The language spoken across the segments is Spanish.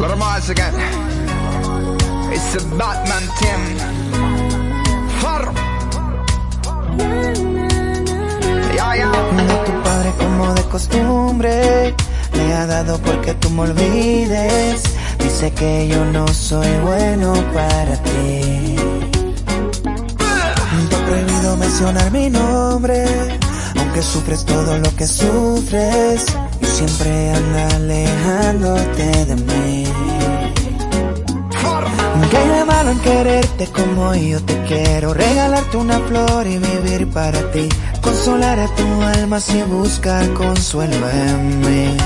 Little Mars again. It's a Batman team. Farro. Ya, ya. No tu padre como de costumbre Le ha dado porque tú me olvides Dice que yo no soy bueno para ti Te he prohibido mencionar mi nombre Aunque sufres todo lo que sufres Y siempre anda alejándote de mí ¿Qué de malo en quererte como yo te quiero? Regalarte una flor y vivir para ti. Consolar a tu alma si busca consuelo en mí.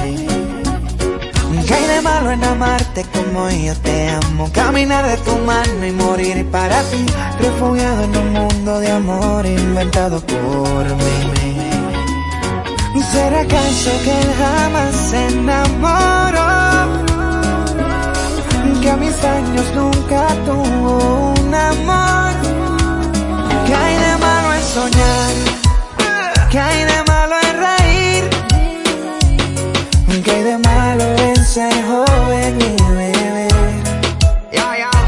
¿Qué hay de malo en amarte como yo te amo? Caminar de tu mano y morir para ti. Refugiado en un mundo de amor inventado por mí. ¿Será acaso que él jamás se enamoró? que a mis años nunca tuvo un amor. ¿Qué hay de malo en soñar? ¿Qué hay de malo en reír? ¿Qué hay de malo en ser joven y beber?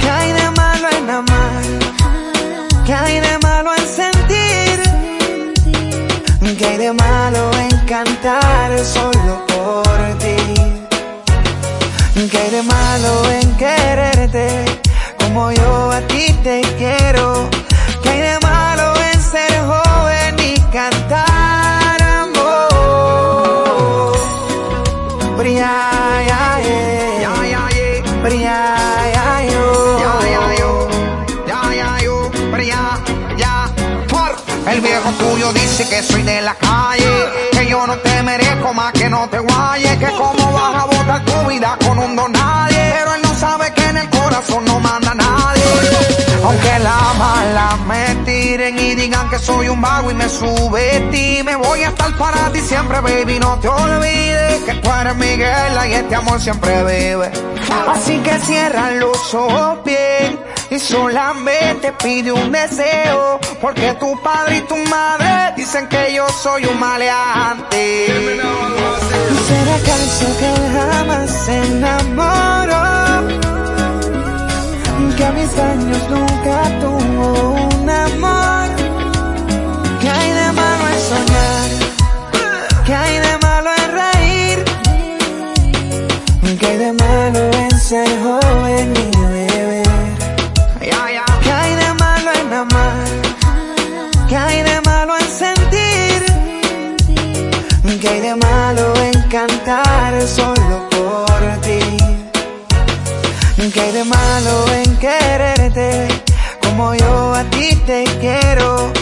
¿Qué hay de malo en amar? ¿Qué hay de malo en sentir? ¿Qué hay de malo en cantar solo por ti? ¿Qué hay de malo en quererte como yo a ti te quiero? ¿Qué hay de malo en ser joven y cantar amor? Bria, ya, Ya, bria, ya, yo. Ya, ya, yo. Ya, ya, yo. Pero ya, ya. Farro. El viejo tuyo dice que soy de la calle, que yo no te merezco más que no te guayes, que cómo vas a botar tu vida con un don nadie, pero él no sabe que en el corazón no manda nadie. Aunque la mala me tiren y digan que soy un vago y me subestime, voy a estar para ti siempre, baby, no te olvides que tú eres mi y este amor siempre vive. Así que cierra los ojos y solamente pide un deseo, porque tu padre y tu madre dicen que yo soy un maleante. ¿Será acaso que jamás se enamoró? Que a mis años nunca tuvo un amor. ¿Qué hay de malo en soñar? ¿Qué hay de malo en reír? ¿Qué hay de malo en ser joven que hay de malo en cantar solo por ti? ¿Qué hay de malo en quererte como yo a ti te quiero?